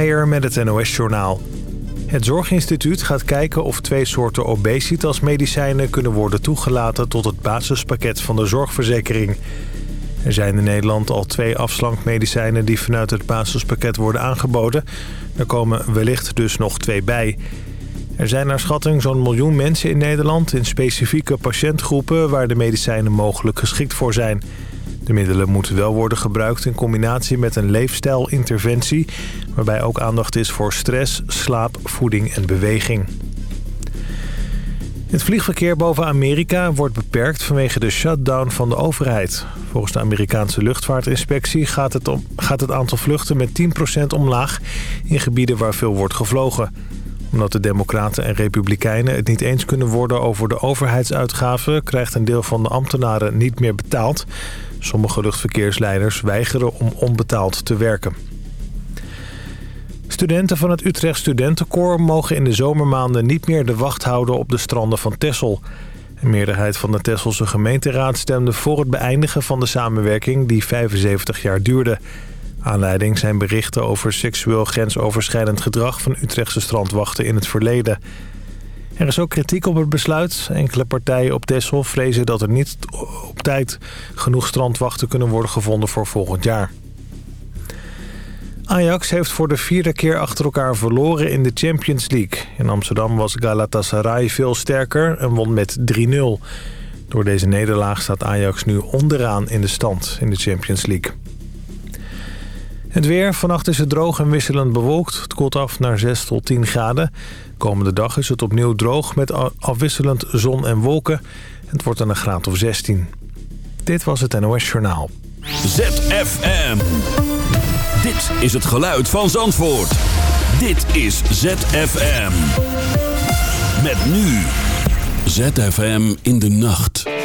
Met het NOS-journaal. Het Zorginstituut gaat kijken of twee soorten obesitasmedicijnen kunnen worden toegelaten tot het basispakket van de zorgverzekering. Er zijn in Nederland al twee afslankmedicijnen die vanuit het basispakket worden aangeboden. Er komen wellicht dus nog twee bij. Er zijn naar schatting zo'n miljoen mensen in Nederland in specifieke patiëntgroepen waar de medicijnen mogelijk geschikt voor zijn. De middelen moeten wel worden gebruikt in combinatie met een leefstijlinterventie... waarbij ook aandacht is voor stress, slaap, voeding en beweging. Het vliegverkeer boven Amerika wordt beperkt vanwege de shutdown van de overheid. Volgens de Amerikaanse luchtvaartinspectie gaat het, om, gaat het aantal vluchten met 10% omlaag in gebieden waar veel wordt gevlogen. Omdat de democraten en republikeinen het niet eens kunnen worden over de overheidsuitgaven... krijgt een deel van de ambtenaren niet meer betaald. Sommige luchtverkeersleiders weigeren om onbetaald te werken. Studenten van het Utrecht Studentenkoor mogen in de zomermaanden niet meer de wacht houden op de stranden van Texel. Een meerderheid van de Tesselse gemeenteraad stemde voor het beëindigen van de samenwerking die 75 jaar duurde. Aanleiding zijn berichten over seksueel grensoverschrijdend gedrag van Utrechtse strandwachten in het verleden. Er is ook kritiek op het besluit. Enkele partijen op Texel vrezen dat er niet op tijd genoeg strandwachten kunnen worden gevonden voor volgend jaar. Ajax heeft voor de vierde keer achter elkaar verloren in de Champions League. In Amsterdam was Galatasaray veel sterker en won met 3-0. Door deze nederlaag staat Ajax nu onderaan in de stand in de Champions League. Het weer. Vannacht is het droog en wisselend bewolkt. Het koelt af naar 6 tot 10 graden. Komende dag is het opnieuw droog met afwisselend zon en wolken. Het wordt dan een graad of 16. Dit was het NOS Journaal. ZFM. Dit is het geluid van Zandvoort. Dit is ZFM. Met nu. ZFM in de nacht.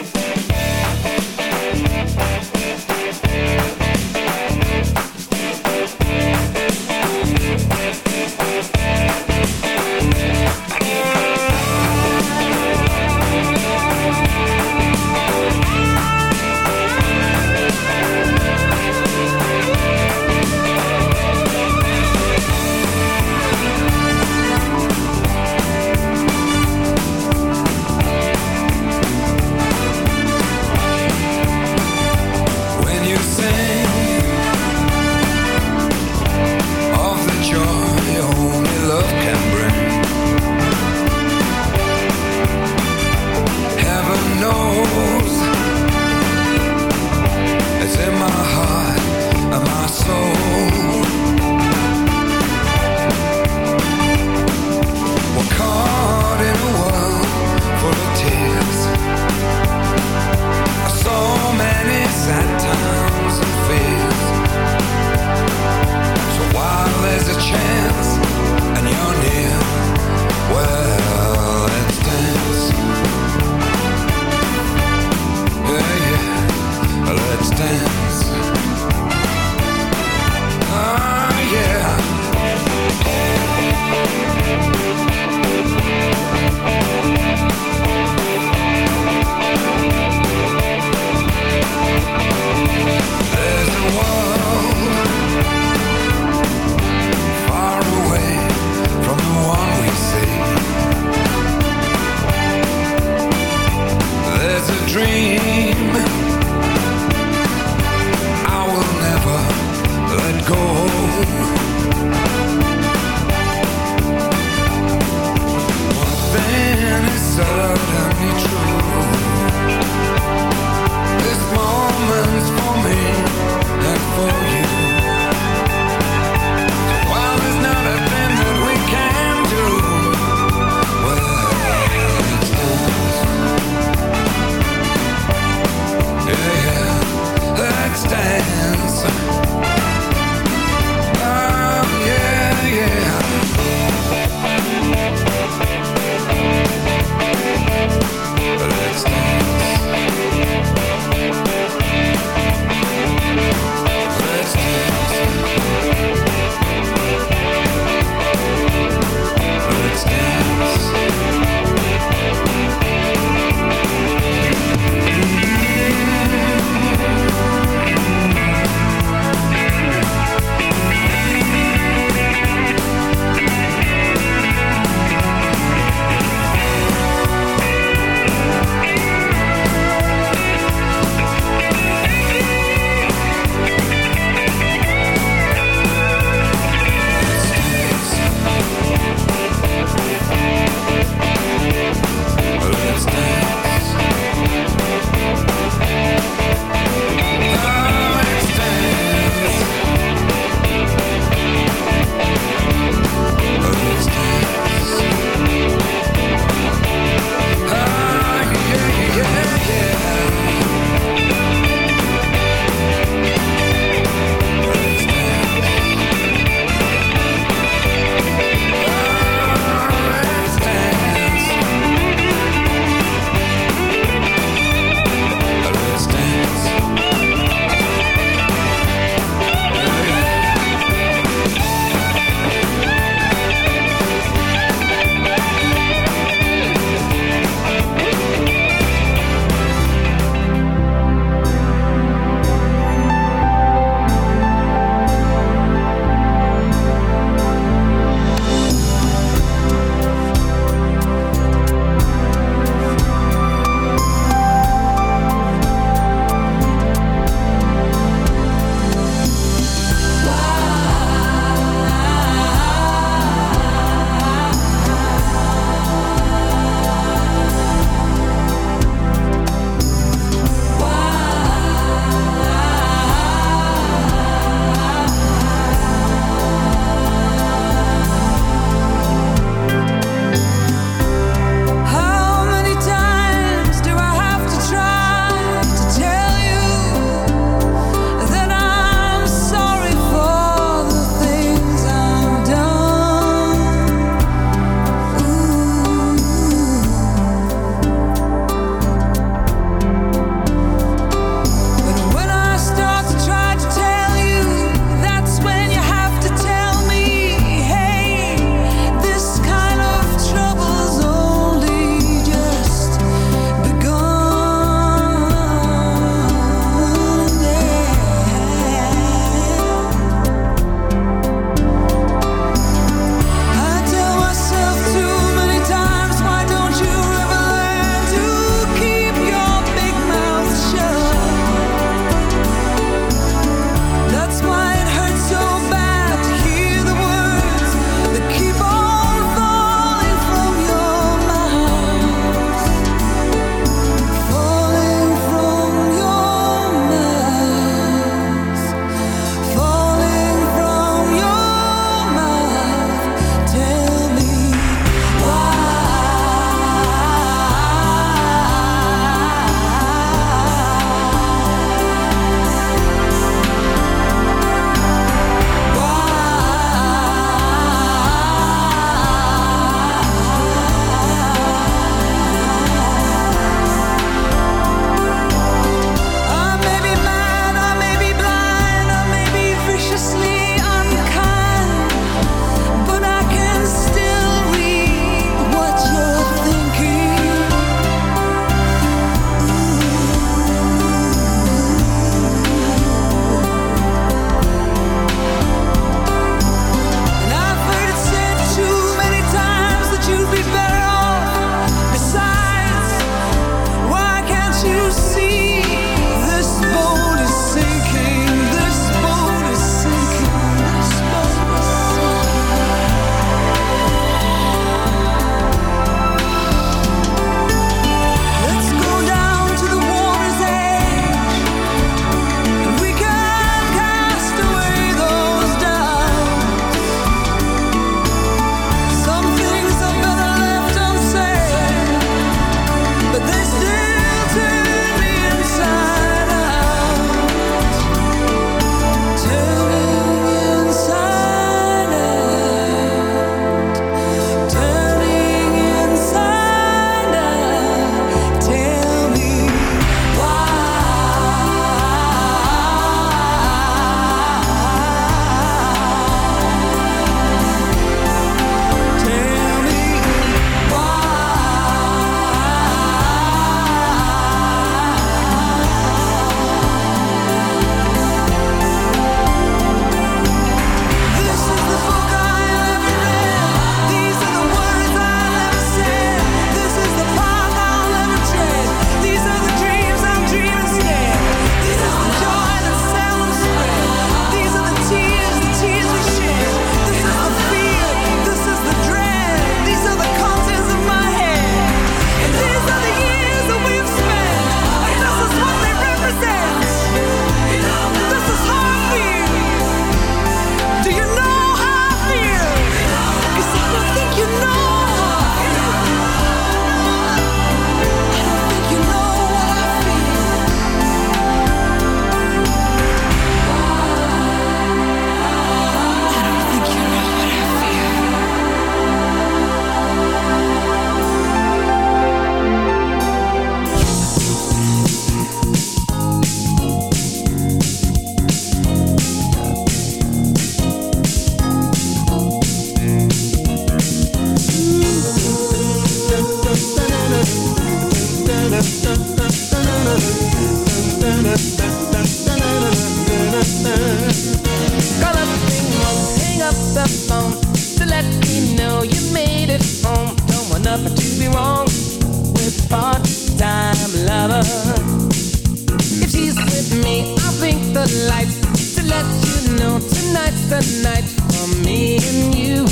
lights to let you know tonight's the night for me and you,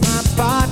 my body.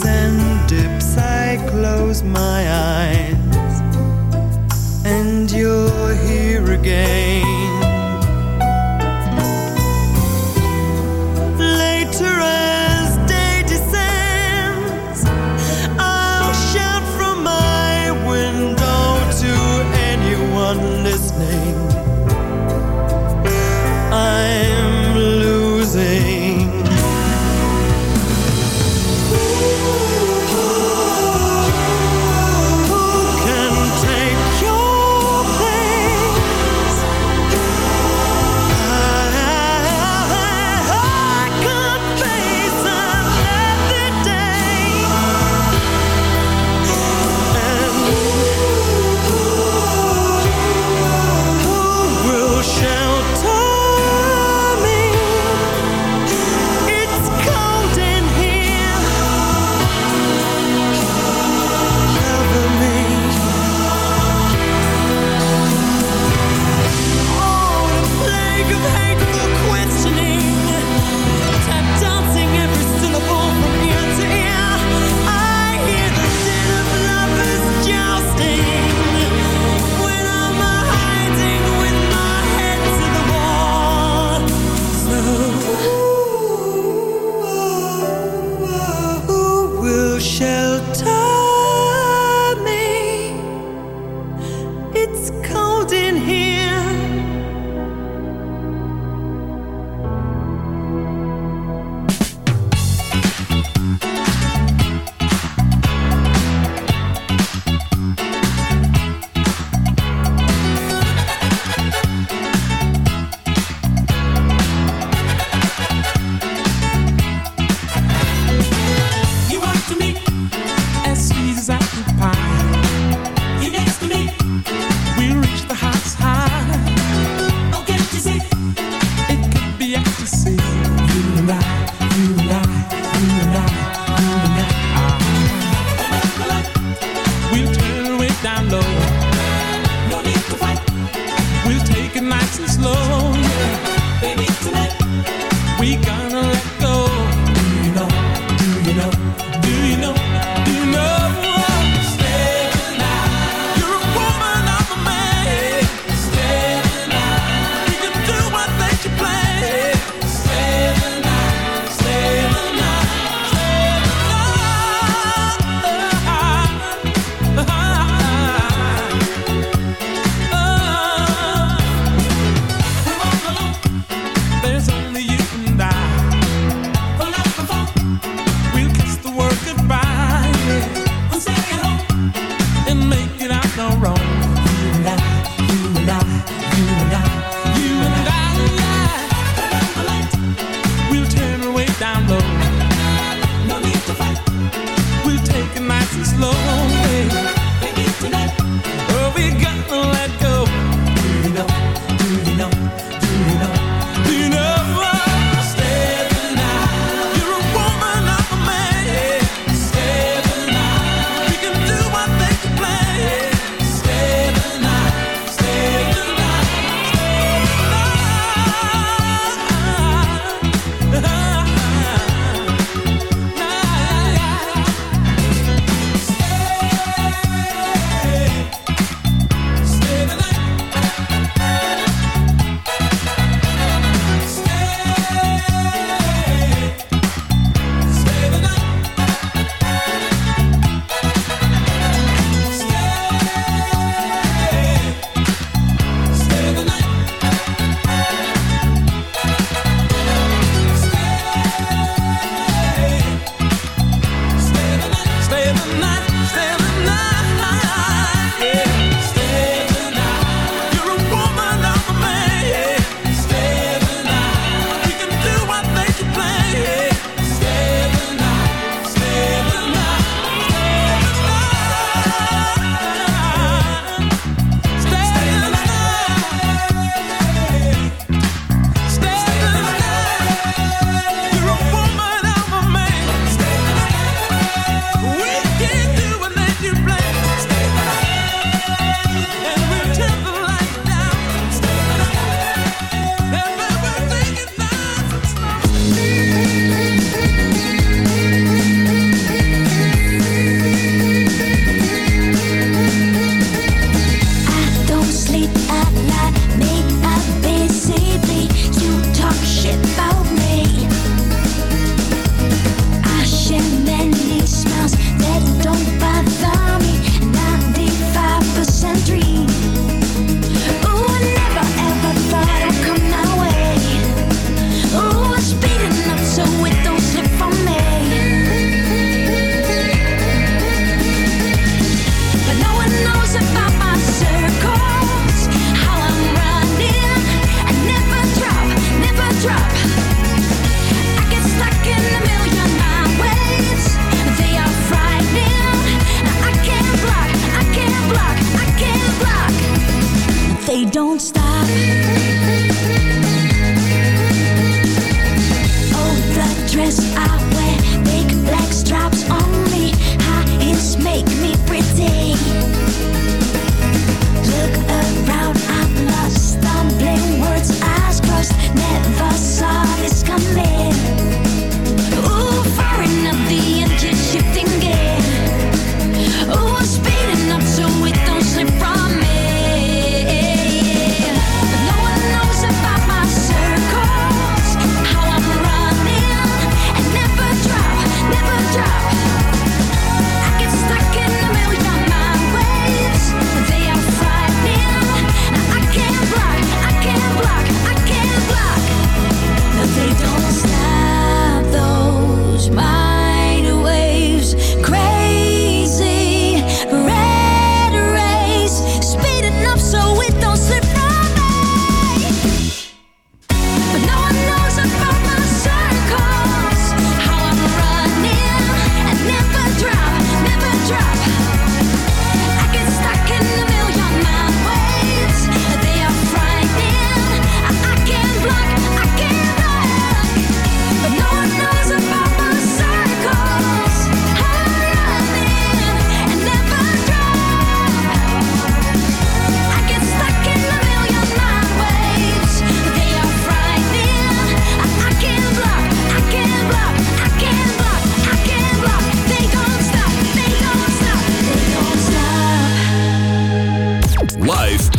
and dips, I close my eyes, and you're here again.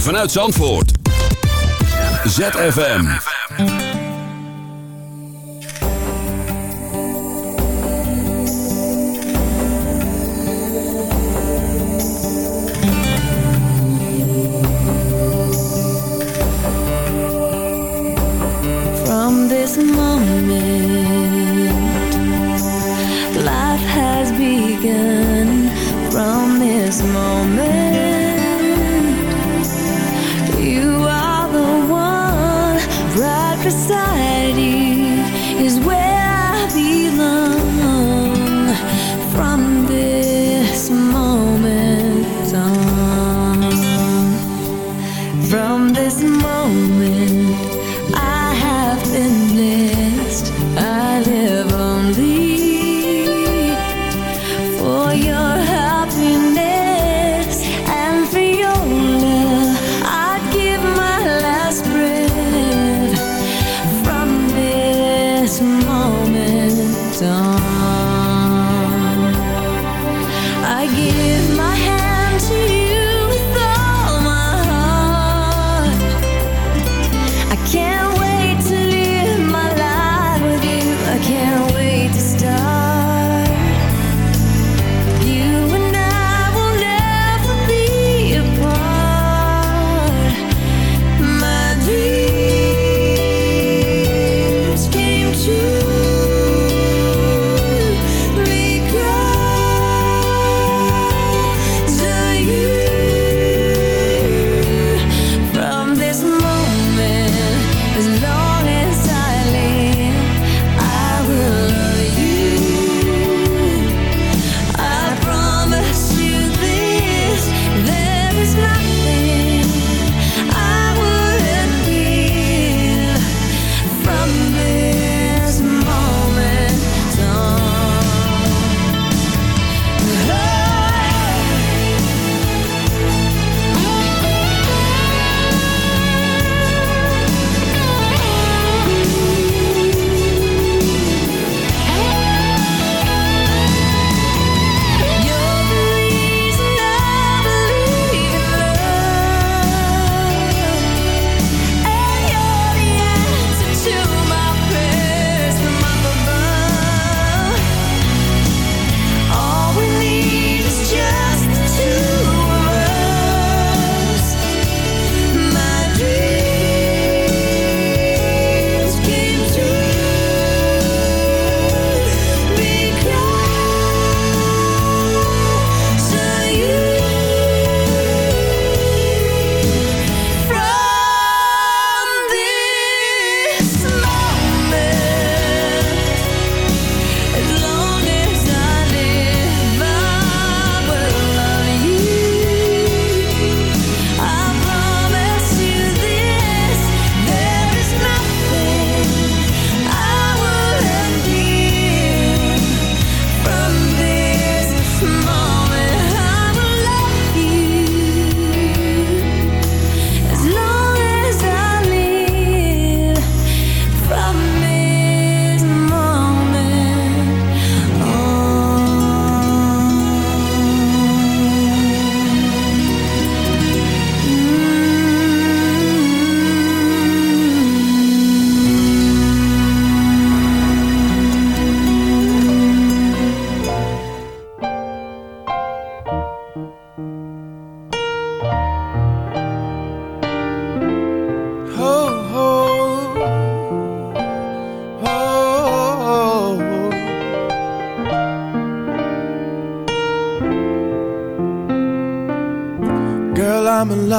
Vanuit Zandvoort. ZFM. From this moment,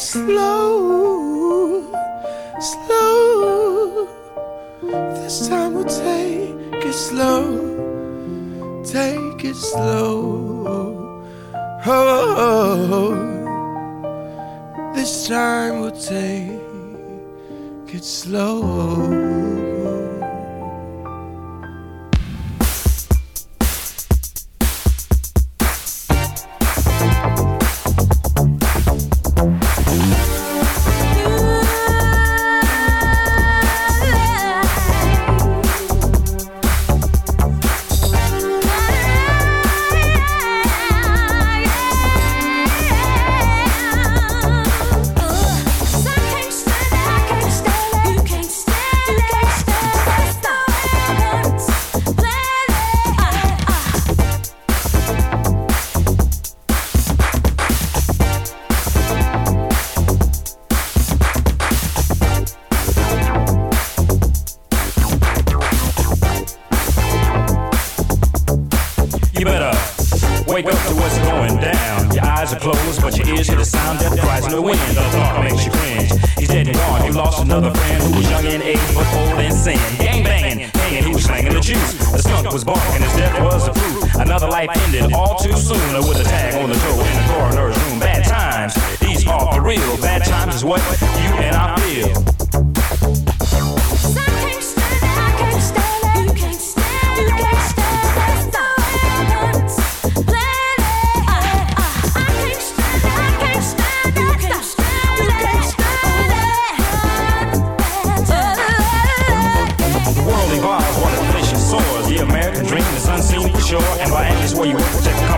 slow. The sound cries the wind. The thought makes you cringe. He's dead and gone. You lost another friend who was young in age but old in sin. Gang banging, hanging, he was slanging the juice. The skunk was barking, his death was the proof. Another life ended all too soon with a tag on the door in the coroner's room. Bad times, these are for real. Bad times is what you and I feel.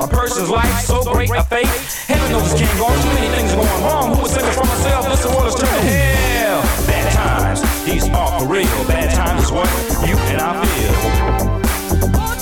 a person's life so great a fate? Heaven knows can't go. Too many things are going wrong. Who would save it from myself? This world is turning hell. Bad times, these are for real. Bad times is what you and I feel.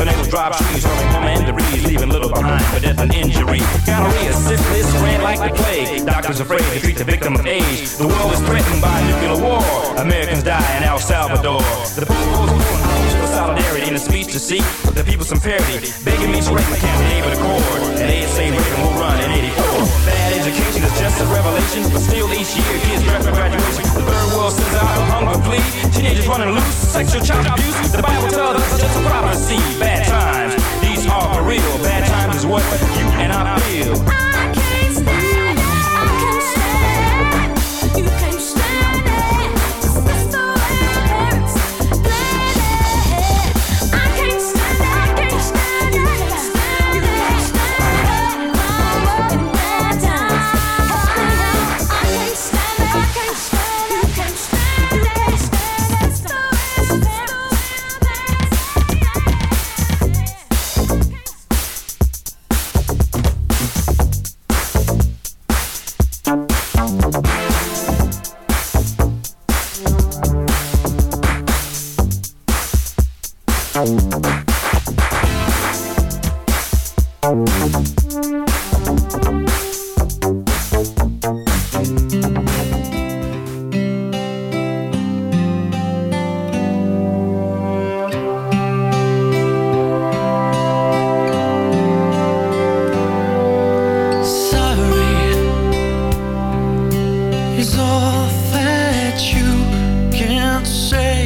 Tornadoes drop trees, hurling home and debris, leaving little behind for death and injury. Gonorrhea, syphilis, spread like the plague. Doctors afraid to treat the victim of age. The world is threatened by nuclear war. Americans die in El Salvador. The solidarity in a speech to seek the people some parity. Begging me to write my campaign with accord. And they say Reagan will run in 84. Bad education is just a revelation, but still each year kids draft for graduation. The third world sends out a hunger plea. Teenagers running loose, sexual child abuse. The Bible tells us it's just a prophecy. Bad times, these are for real. Bad times is what you and I feel. Is all that you can say.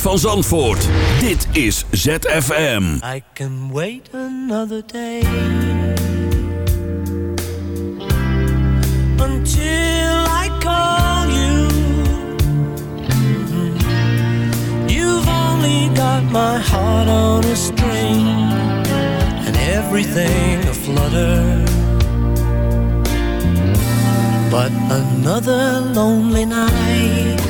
van Zandvoort. Dit is ZFM. I can wait another day. Until I call you. You've only got my heart on a string. And everything aflutter. But another lonely night.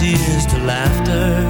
Tears to laughter.